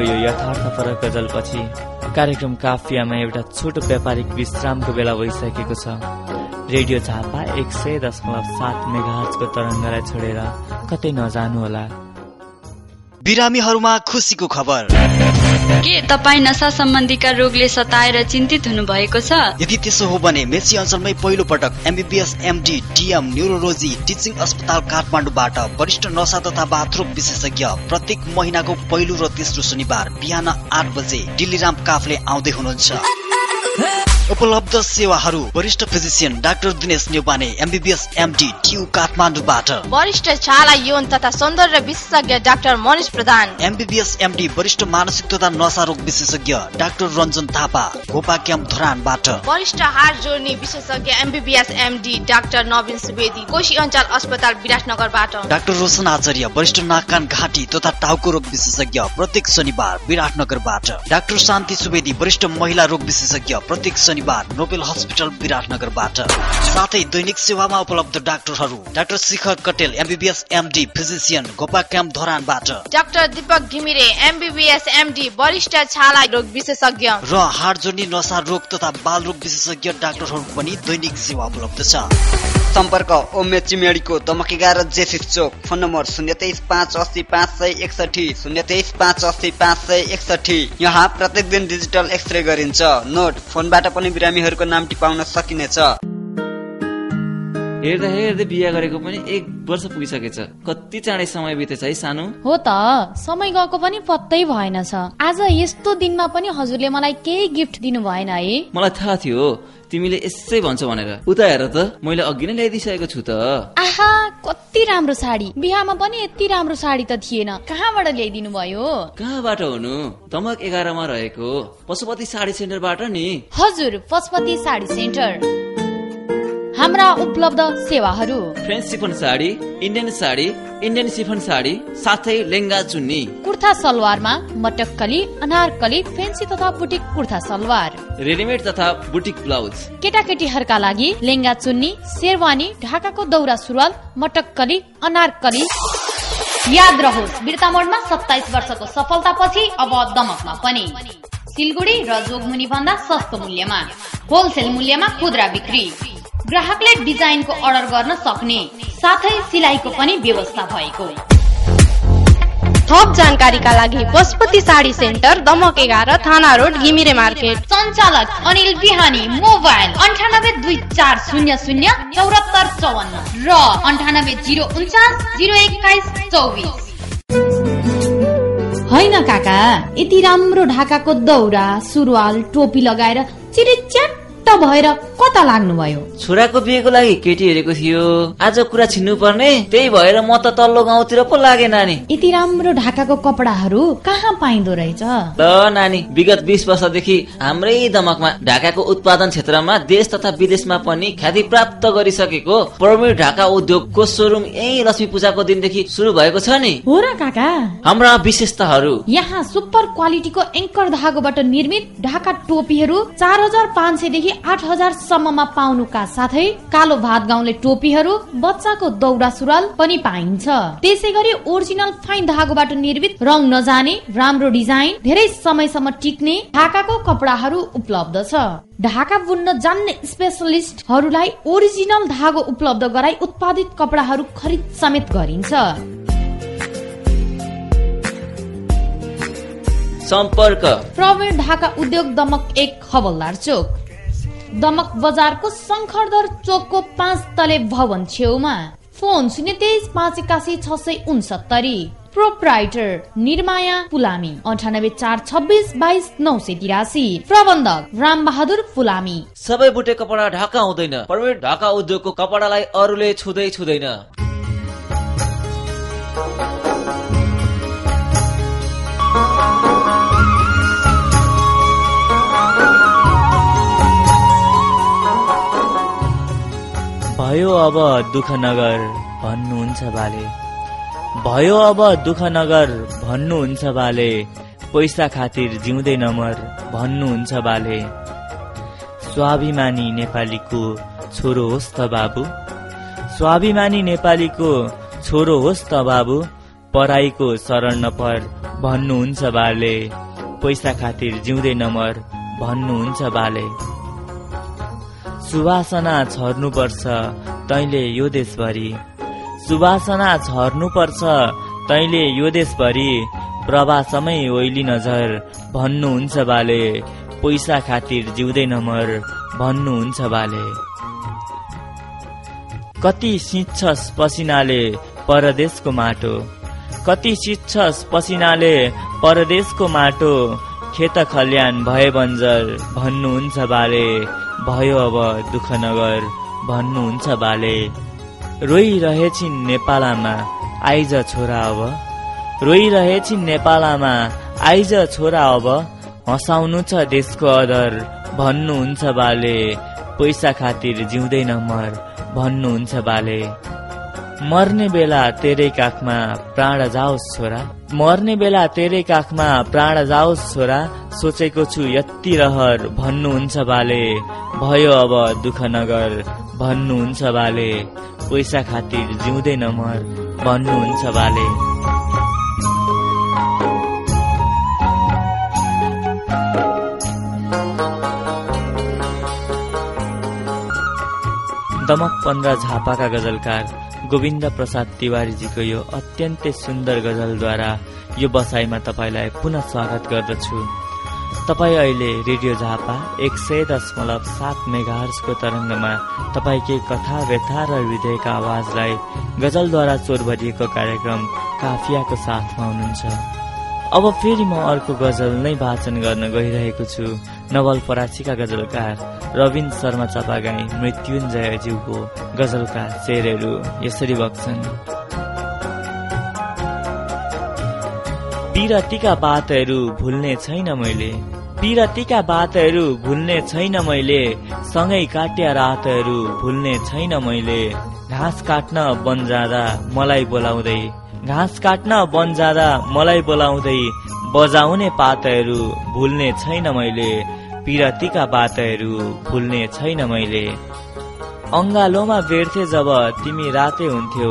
यो यथार्थपरक गजलपछि कार्यक्रम काफियामा एउटा छोटो व्यापारिक विश्रामको बेला भइसकेको छ। रेडियो झापा एक सय दशमलव सात मेगाहजको तरङ्गलाई छोडेर कतै नजानुहोला बिरामीहरूमा खुसीको खबर। के तपाईँ नसा सम्बन्धीका रोगले सताएर चिन्तित हुनुभएको छ? यदि त्यसो हो भने मेची अञ्चलमै पहिलो पटक MBBS MD DM neurology teaching अस्पताल काठमाडौँबाट वरिष्ठ नसा तथा बाथरुम विशेषज्ञ प्रत्येक महिनाको पहिलो र तेस्रो शनिबार बिहान आठ बजे दिल्लीराम काफले आउँदै हुनुहुन्छ। उपलब्ध सेवाहरू वरिष्ठ physician doctor Dinesh Newane MBBS MD ट्यु काठमाडौँबाट। वरिष्ठ छाला यौन तथा सौन्दर्य विशेषज्ञ doctor Manish Pradhan. MBBS MD वरिष्ठ मानसिक तथा नशा रोग विशेषज्ञ डाक्टर रञ्जन थापा गोपा क्याम्प धरानबाट। वरिष्ठ हार जोड्ने विशेषज्ञ MBBS MD doctor Naveen Subedi Koshi अञ्चल अस्पताल विराटनगरबाट। डाक्टर रोशन आचार्य वरिष्ठ नाकान घाँटी तथा टाउको रोग विशेषज्ञ प्रत्येक शनिबार विराटनगरबाट। डाक्टर शान्ति सुवेदी वरिष्ठ महिला रोग विशेषज्ञ प्रत्येक शनि शनिबार नोबेल हस्पिटल विराटनगरबाट। साथै दैनिक सेवामा उपलब्ध डाक्टरहरू doctor Shikhar Katel MBBS MD physician Gopa camp धरानबाट। Doctor Deepak Ghimire MBBS MD वरिष्ठ छाला रोग विशेषज्ञ। र हाड जोड्ने नसा रोग तथा बाल रोग विशेषज्ञ डाक्टरहरू पनि दैनिक सेवा उपलब्ध छ। सम्पर्क ओमे चिमेडीको दमक एघार जेसिस चोक फोन नम्बर शून्य तेइस पाँच अस्सी पाँच सय एकसठी शून्य तेइस पाँच अस्सी पाँच सय एकसठी यहाँ प्रत्येक दिन डिजिटल एक्सरे गरिन्छ। नोट फोनबाट पनि बिरामीहरूको नाम टिपाउन सकिनेछ। हेर्दा हेर्दै बिहा गरेको पनि एक वर्ष पुगिसकेछ। कति चाँडै समय बितेछ है सानो? हो त समय गएको पनि पत्तै भएन छ। आज यस्तो दिनमा पनि हजुरले मलाई केही गिफ्ट दिनु भएन है। मलाई थाहा थियो तिमीले यसै भन्छौ भनेर। उता हेर त मैले अघि नै ल्याइदिइसकेको छु त। आहा कति राम्रो साडी। बिहामा पनि यति राम्रो साडी त थिएन। कहाँबाट ल्याइदिनु भयो? कहाँबाट हुनु? दमक एघारमा रहेको। पशुपति साडी सेन्टरबाट नि। हजुर पशुपति साडी सेन्टर। हाम्रा उपलब्ध सेवाहरू। French chiffon sari Indian sari Indian chiffon sari साथै लेङ्गा चुन्नी। कुर्ता सलवारमा मटक्कली अनारकली फेन्सी तथा बुटिक कुर्ता सलवार। रेडिमेड तथा बुटिक ब्लाउज। केटाकेटीहरूका लागि लेङ्गा चुन्नी शेरवानी ढाकाको दौरा सुरुवाल मटक्कली अनारकली। याद रहोस् बिर्ता मोडमा सत्ताइस वर्षको सफलतापछि अब दमकमा पनि। सिलगुडी र जोगमुनि भन्दा सस्तो मूल्यमा। होलसेल मूल्यमा खुद्रा बिक्री। ग्राहकले डिजाइनको अर्डर गर्न सक्ने साथै सिलाइको पनि व्यवस्था भएको। थप जानकारीका लागि पशुपति साडी सेन्टर दमक एघार थाना रोड घिमिरे मार्केट। सञ्चालक अनिल बिहानी मोबाइल अन्ठानब्बे दुई चार शून्य शून्य चौरात्तर चौवन्न र अन्ठानब्बे जिरो उन्चास जिरो एक्काइस चौबिस। होइन काका यति राम्रो ढाकाको दौरा सुरुवाल टोपी लगाएर चिरे च्याट भएर कता लाग्नुभयो? छोराको बिहेको लागि केटी हेरेको थियो। आज कुरा छिन्नु पर्ने त्यही भएर म त तल्लो गाउँतिर पो लागे नानी। यति राम्रो ढाकाको कपडाहरू कहाँ पाइँदो रहेछ? ल नानी विगत बिस वर्षदेखि हाम्रै दमकमा ढाकाको उत्पादन क्षेत्रमा देश तथा विदेशमा पनि ख्याति प्राप्त गरिसकेको प्रवीण ढाका उद्योगको सोरुम यही लक्ष्मी पूजाको दिनदेखि सुरु भएको छ नि। हो र काका। हाम्रा विशेषताहरू। यहाँ सुपर क्वालिटीको एङ्कर धागोबाट निर्मित ढाका टोपीहरू चार हजार पाँच सयदेखि आठ हजार सम्ममा पाउनुका साथै कालो भात गाउँले टोपीहरू बच्चाको दौरा सुरुवाल पनि पाइन्छ। त्यसै गरी ओरिजिनल फाइन धागोबाट निर्मित रङ नजाने राम्रो डिजाइन धेरै समयसम्म टिक्ने ढाकाको कपडाहरू उपलब्ध छ। ढाका बुन्न जान्ने स्पेसलिस्टहरूलाई ओरिजिनल धागो उपलब्ध गराई उत्पादित कपडाहरू खरिद समेत गरिन्छ। सम्पर्क। प्रवीण ढाका उद्योग दमक एक हवलदार चोक। दमक बजारको शङ्खरदर चोकको पाँच तले भवन छेउमा। फोन शून्य तेइस पाँच एकासी छ सय उन्सत्तरी। प्रोप्राइटर निर्माया पुलामी अन्ठानब्बे चार छब्बिस बाइस नौ सय तिरासी। प्रबन्धक राम बहादुर पुलामी। सबै बुटे कपडा ढाका हुँदैन ढाका उद्योगको कपडालाई अरूले छुँदै छुँदैन। भयो अब दुःख नगर भन्नुहुन्छ बाले। भयो अब दुःख नगर भन्नुहुन्छ बाले। पैसा खातिर जिउँदैन मर भन्नुहुन्छ बाले। स्वाभिमानी नेपालीको छोरो होस् त बाबु। स्वाभिमानी नेपालीको छोरो होस् त बाबु। पराईको शरण नपर भन्नुहुन्छ बाले। पैसा खातिर जिउँदैन मर भन्नुहुन्छ बाले। सुवासना छर्नुपर्छ तैले यो देशभरि। सुवासना छर्नुपर्छ तैले यो देशभरि। प्रवासमै ओइली नजर भन्नुहुन्छ बाले। पैसा खातिर जिउँदैन मर भन्नुहुन्छ बाले। कति सिच्छस् पसिनाले परदेशको माटो। कति सिच्छस् पसिनाले परदेशको माटो। खेत खल्यान भए बन्जर भन्नुहुन्छ बाले। भयो अब दुःख नगर भन्नुहुन्छ बाले। रोइरहेछिन् नेपालमा आइज छोरा अब। रोइरहेछिन् नेपालमा आइज छोरा अब। हँसाउनु छ देशको अदर भन्नुहुन्छ बाले। पैसा खातिर जिउँदैन मर भन्नुहुन्छ बाले। मर्ने बेला तेरै काखमा प्राण जाओस् छोरा। मर्ने बेला तेरै काखमा प्राण जाओस् छोरा। सोचेको छु यति रहर भन्नुहुन्छ बाले। भयो अब दुःख नगर भन्नुहुन्छ बाले। पैसा खातिर जिउँदैन मर भन्नुहुन्छ बाले। दमक पन्ध्र झापाका गजलकार। गोविन्द प्रसाद तिवारीजीको यो अत्यन्तै सुन्दर गजलद्वारा यो बसाइमा तपाईँलाई पुनः स्वागत गर्दछु। तपाईँ अहिले रेडियो झापा एक सय दशमलव सात मेगाहर्सको तरङ्गमा तपाईँकै कथा व्यथा र हृदयका आवाजलाई गजलद्वारा चोर भरिएको कार्यक्रम काफियाको साथमा हुनुहुन्छ। अब फेरि म अर्को गजल नै वाचन गर्न गइरहेको छु। नवलपरासीका गजलकार रविन शर्मा चापागाई मृत्युञ्जयज्यूको गजलका शेरहरू यसरी बग्छन्। पिरतीका बातहरू भुल्ने छैन मैले। पिरतीका बातहरू भुल्ने छैन मैले। सँगै काट्या रातहरू भुल्ने छैन मैले। घाँस काट्न बन जाँदा मलाई बोलाउँदै। घाँस काट्न वन जाँदा मलाई बोलाउँदै। बजाउने पातहरू भुल्ने छैन मैले। पिरतीका बातहरू भुल्ने छैन मैले। अङ्गालोमा बेर्थे जब तिमी रातै हुन्थ्यौ।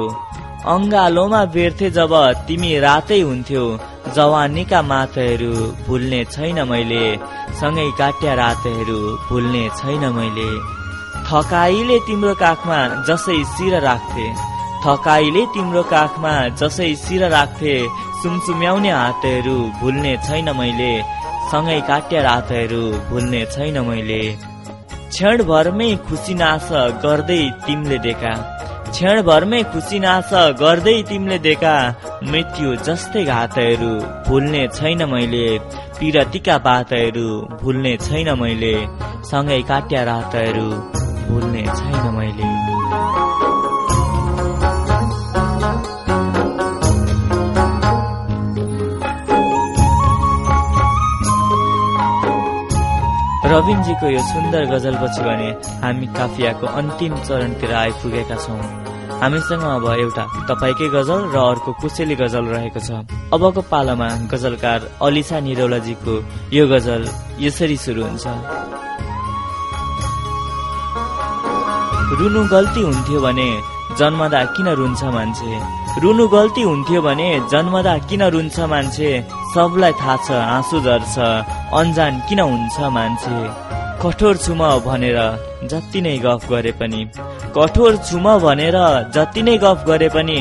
अङ्गालोमा बेर्थे जब तिमी रातै हुन्थ्यौ। जवानीका माथहरू भुल्ने छैन मैले। सँगै काट्या रातहरू भुल्ने छैन मैले। थकाइले तिम्रो काखमा जसै शिर राख्थे। थकाइले तिम्रो काखमा जसै शिर राख्थे। सुमसुम्याउने हातहरू भुल्ने छैन मैले। सँगै काट्या रातहरू भुल्ने छैन मैले। क्षणभरमै खुसी नाश गर्दै तिमीले देखा। क्षणभरमै खुसी नाश गर्दै तिमीले देखा। मृत्यु जस्तै घातहरू भुल्ने छैन मैले। पिरतीका बातहरू भुल्ने छैन मैले। सँगै काट्या रातहरू भुल्ने छैन मैले। रविनजीको यो सुन्दर गजलपछि भने हामी काफियाको अन्तिम चरणतिर आइपुगेका छौँ। हामीसँग अब एउटा तपाईँकै गजल र अर्को कुशेली गजल रहेको छ। अबको पालामा गजलकार अलिसा निरौलाजीको यो गजल यसरी सुरु हुन्छ। रुनु गल्ती हुन्थ्यो भने जन्मदा किन रुन्छ मान्छे? रुनु गल्ती हुन्थ्यो भने जन्मदा किन रुन्छ मान्छे? सबलाई थाहा छ आँसु झर्छ अन्जान किन हुन्छ मान्छे? कठोर छु म भनेर जति नै गफ गरे पनि। कठोर छु म भनेर जति नै गफ गरे पनि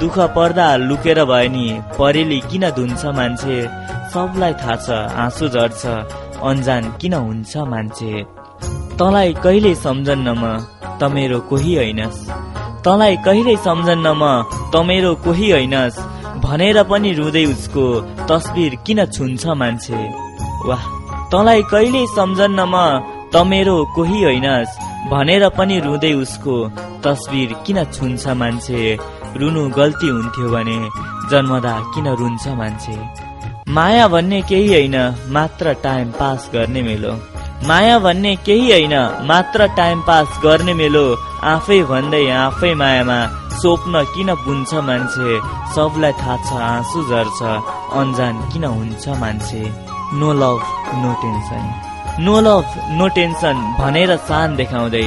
दुःख पर्दा लुकेर भए नि परेली किन धुन्छ मान्छे? सबलाई थाहा छ आँसु झर्छ अन्जान किन हुन्छ मान्छे? तँलाई कहिले सम्झन्न म? त मेरो कोही होइनस् तँलाई कहिल्यै सम्झन्न म त मेरो कोही होइनस्? भनेर पनि रुँदै उसको तस्बिर किन छुन्छ मान्छे? वाह तँलाई कहिल्यै सम्झन्न म त मेरो कोही होइनस्? भनेर पनि रुँदै उसको तस्बिर किन छुन्छ मान्छे? रुनु गल्ती हुन्थ्यो भने जन्मदा किन रुन्छ मान्छे? माया भन्ने केही होइन मात्र टाइम पास गर्ने मेलो। माया भन्ने केही होइन मात्र टाइम पास गर्ने मेलो आफै भन्दै आफै मायामा स्वप्न किन बुन्छ मान्छे? सबलाई थाहा छ आँसु झर्छ अन्जान किन हुन्छ मान्छे? No love no tension no love no tension भनेर सान देखाउँदै।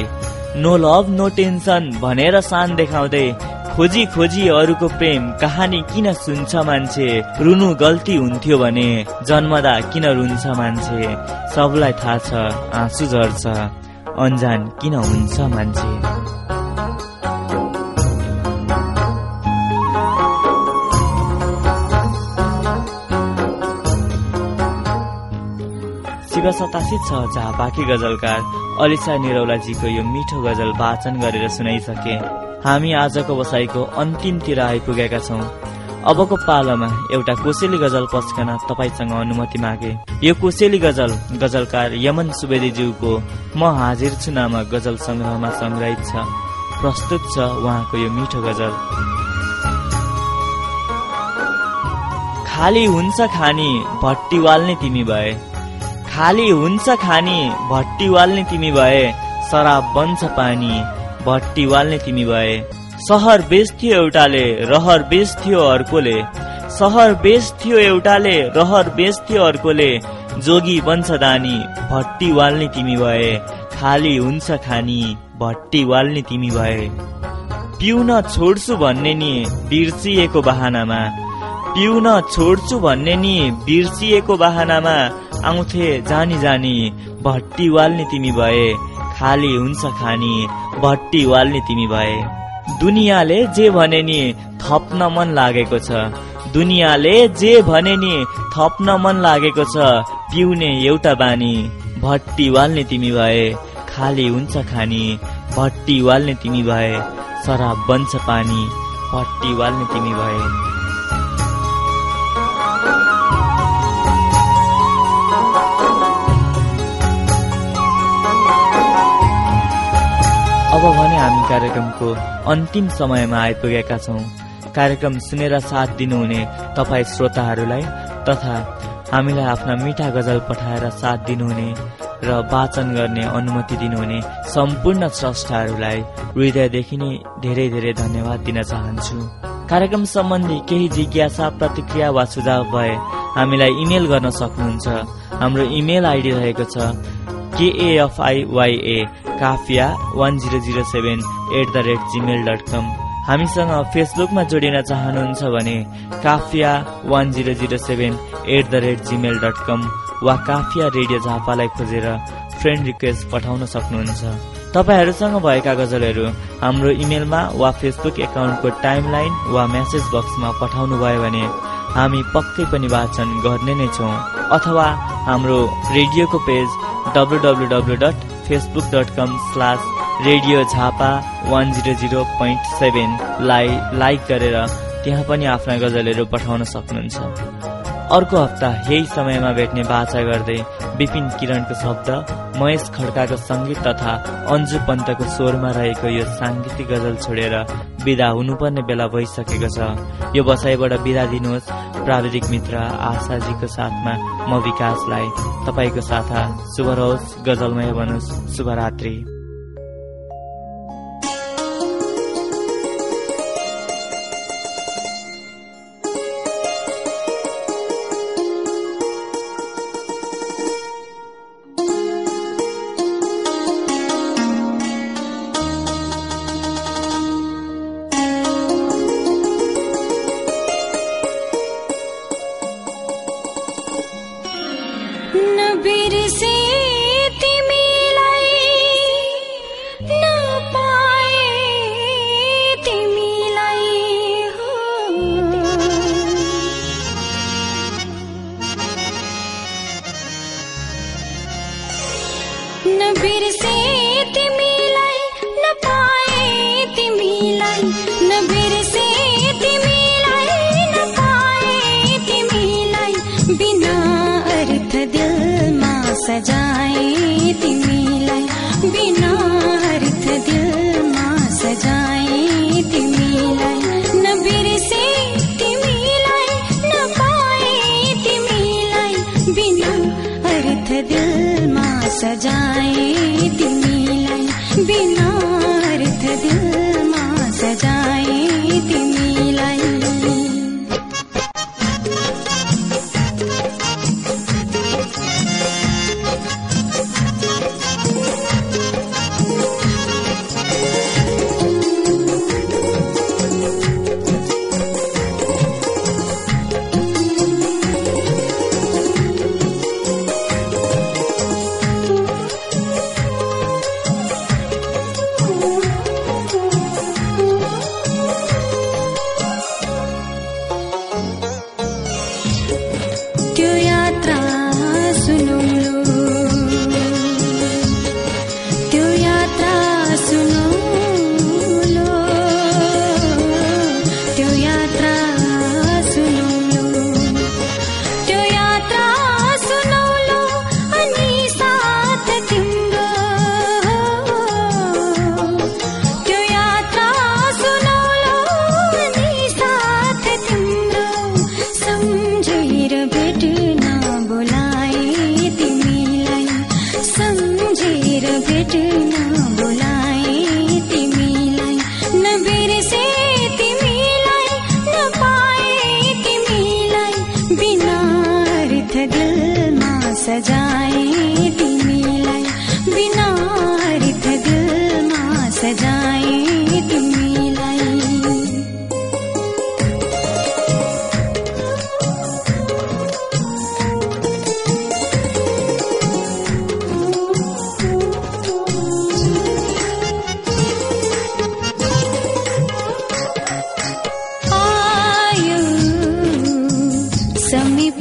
नो लभ नो टेन्सन भनेर सान देखाउँदै खोजी खोजी अरूको प्रेम कहानी किन सुन्छ मान्छे? रुनु गल्ती हुन्थ्यो भने जन्मदा किन रुन्छ मान्छे? सबलाई थाहा छ आँसु झर्छ अन्जान किन हुन्छ मान्छे? शिव सतासी छ झापाकी गजलकार अलिसा निरौलाजीको यो मिठो गजल वाचन गरेर सुनाइसके। हामी आजको बसाइको अन्तिमतिर आइपुगेका छौँ। अबको पालामा एउटा कोसेली गजल पस्कन तपाईँसँग अनुमति मागे। यो कोसेली गजल गजलकार यमन सुवेदीज्यूको म हाजिर छु नामक गजल सङ्ग्रहमा सङ्ग्रहित छ। प्रस्तुत छ उहाँको यो मिठो गजल। खाली हुन्छ खानी भट्टीवाल नै तिमी भए। खाली हुन्छ खानी भट्टीवाल नै तिमी भए। शराब बन्छ पानी। भट्टीवाल नै तिमी भए। सहर बेच्थ्यो एउटाले रहर बेच्थ्यो अर्कोले। सहर बेच्थ्यो एउटाले रहर बेच्थ्यो अर्कोले। जोगी बन्छ दानी भट्टी वाल्ने तिमी भए। खाली हुन्छ खानी भट्टी वाल्ने तिमी भए। पिउन छोड्छु भन्ने नि बिर्सिएको बहानामा। पिउन छोड्छु भन्ने नि बिर्सिएको बहानामा। आउँथे जानी जानी भट्टी वाल्ने तिमी भए। खाली हुन्छ खानी भट्टी वाल्ने तिमी भए। दुनियाँले जे भने नि थप्न मन लागेको छ। दुनियाँले जे भने नि थप्न मन लागेको छ पिउने एउटा बानी भट्टी वाल्ने तिमी भए। खाली हुन्छ खानी भट्टी वाल्ने तिमी भए। शराब बन्छ पानी भट्टी वाल्ने तिमी भए। अब भने हामी कार्यक्रमको अन्तिम समयमा आइपुगेका छौँ। कार्यक्रम सुनेर साथ दिनुहुने तपाईँ श्रोताहरूलाई तथा हामीलाई आफ्ना मिठा गजल पठाएर साथ दिनुहुने र वाचन गर्ने अनुमति दिनुहुने सम्पूर्ण स्रष्टाहरूलाई हृदयदेखि नै धेरै धेरै धन्यवाद दिन चाहन्छु। कार्यक्रम सम्बन्धी केही जिज्ञासा प्रतिक्रिया वा सुझाव भए हामीलाई इमेल गर्न सक्नुहुन्छ। हाम्रो इमेल आइडी रहेको छ K F I Y A Kafiya one zero zero seven at the rate Gmail dot com हामीसँग फेसबुकमा जोडिन चाहनुहुन्छ भने Kafiya one zero zero seven at the rate Gmail dot com वा काफिया रेडियो झापालाई खोजेर फ्रेन्ड रिक्वेस्ट पठाउन सक्नुहुन्छ। तपाईँहरूसँग भएका गजलहरू हाम्रो इमेलमा वा फेसबुक एकाउन्टको टाइमलाइन वा म्यासेज बक्समा पठाउनु भयो भने हामी पक्कै पनि वाचन गर्ने नै छौँ। अथवा हाम्रो रेडियोको page W W W dot Facebook dot com slash radio Jhapa one zero zero point सेभेनलाई like गरेर त्यहाँ पनि आफ्ना गजलहरू पठाउन सक्नुहुन्छ। अर्को हप्ता यही समयमा भेट्ने बाचा गर्दै विपिन किरणको शब्द महेश खड्काको सङ्गीत तथा अन्जु पन्तको स्वरमा रहेको यो साङ्गीतिक गजल छोडेर विदा हुनुपर्ने बेला भइसकेको छ। यो बसाइबाट विदा दिनुहोस्। प्राविधिक मित्र आशाजीको साथमा म विकासलाई तपाईँको साथ शुभ रहोस्। गजलमय बनोस्। शुभरात्री। Tell me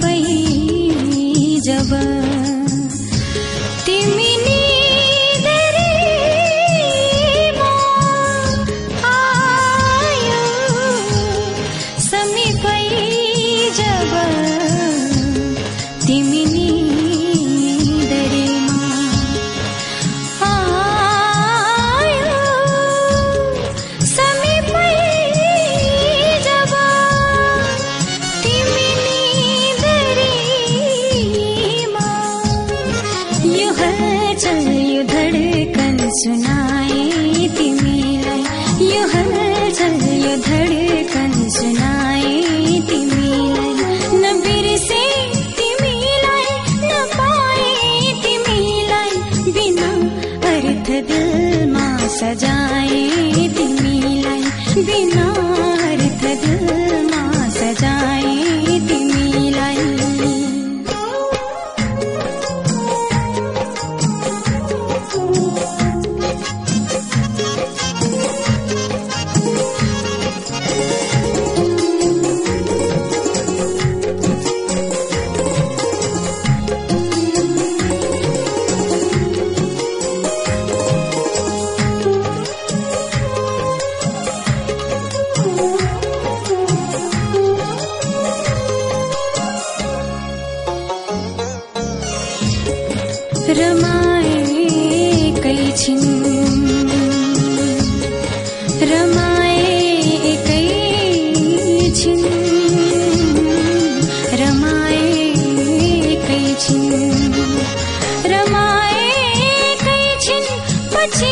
कुछ